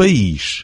país.